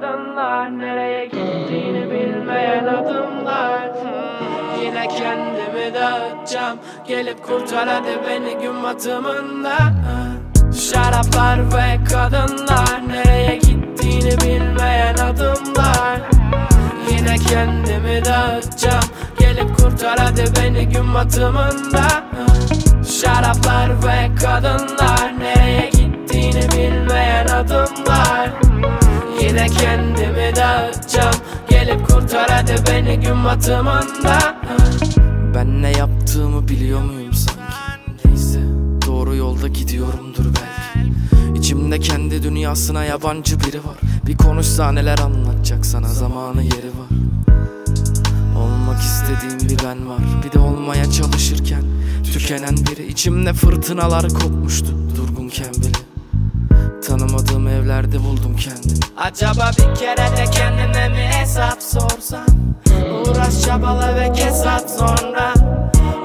kadınlar Nereye gittiğini bilmeyen adımlar. Yine kendimi dağıtacağım Gelip kurtar hadi beni gün batımında. Şaraplar ve kadınlar Nereye gittiğini bilmeyen adımlar. Yine kendimi dağıtacağım Gelip kurtar hadi beni gün batımında. Şaraplar ve kadınlar kendimi dağıtacağım. Gelip kurtar hadi beni gün batımında. Ben ne yaptığımı biliyor muyum sanki? Neyse doğru yolda gidiyorumdur belki. İçimde kendi dünyasına yabancı biri var. Bir konuşsa neler anlatacak sana zamanı yeri var. Olmak istediğim bir ben var. Bir de olmaya çalışırken Tükenen biri. İçimde fırtınalar kopmuştu Durgunken bile Tanımadığım evlerde buldum kendimi. Acaba bir kere de kendime mi hesap sorsam? Uğraş çabala ve kes sonra.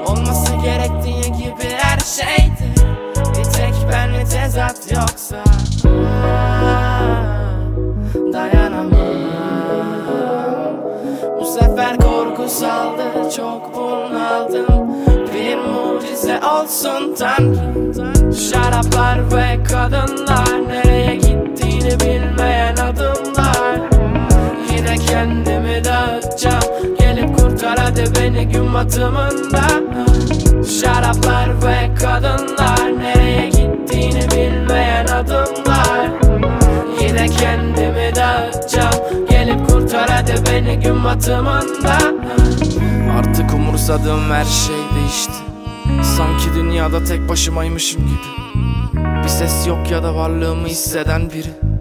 Olması gerektiği gibi her şeydi. Bir tek ben mi tezat yoksa? Dayanamam. Bu sefer korku saldı çok bunaldım. Bir mucize olsun tanrım. Şaraplar ve kadınlar kendimi dağıtacağım. Gelip kurtar hadi beni gün batımında. Şaraplar ve kadınlar Nereye gittiğini bilmeyen adımlar. Yine kendimi dağıtacağım. Gelip kurtar hadi beni gün batımında. Artık umursadığım her şey değişti. Sanki dünyada tek başımaymışım gibi. Bir ses yok ya da varlığımı hisseden biri.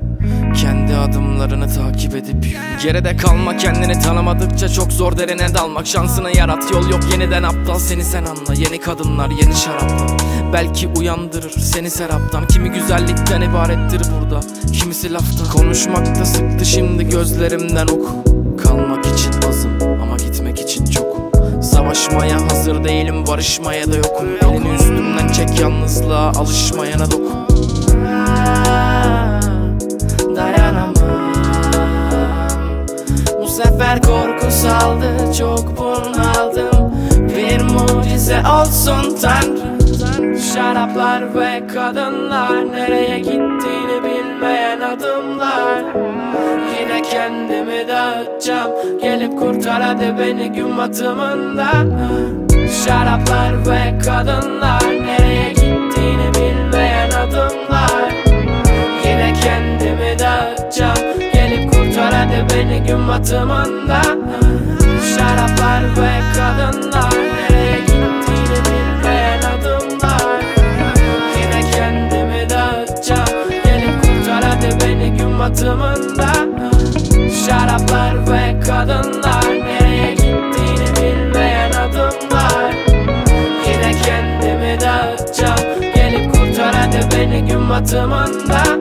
Kendi adımlarını takip edip Geride kalma kendini tanımadıkça çok zor derine dalmak. Şansını yarat yol yok yeniden aptal. Seni sen anla Yeni kadınlar yeni şaraplar. Belki uyandırır seni seraptan. Kimi güzellikten ibarettir burada Kimisi lafta Konuşmakta sıktı şimdi gözlerimden oku Kalmak için azım ama gitmek için çok. Savaşmaya hazır değilim barışmaya da yokum. Elini üstümden çek yalnızlığa alışmayana dokun mucize olsun tanrım Şaraplar ve kadınlar Nereye gittiğini bilmeyen adımlar. Yine kendimi dağıtacağım. Gelip kurtar hadi beni gün batımında. Şaraplar ve kadınlar Nereye gittiğini bilmeyen adımlar. Yine kendimi dağıtacağım. Gelip kurtar hadi beni gün batımında gün batımında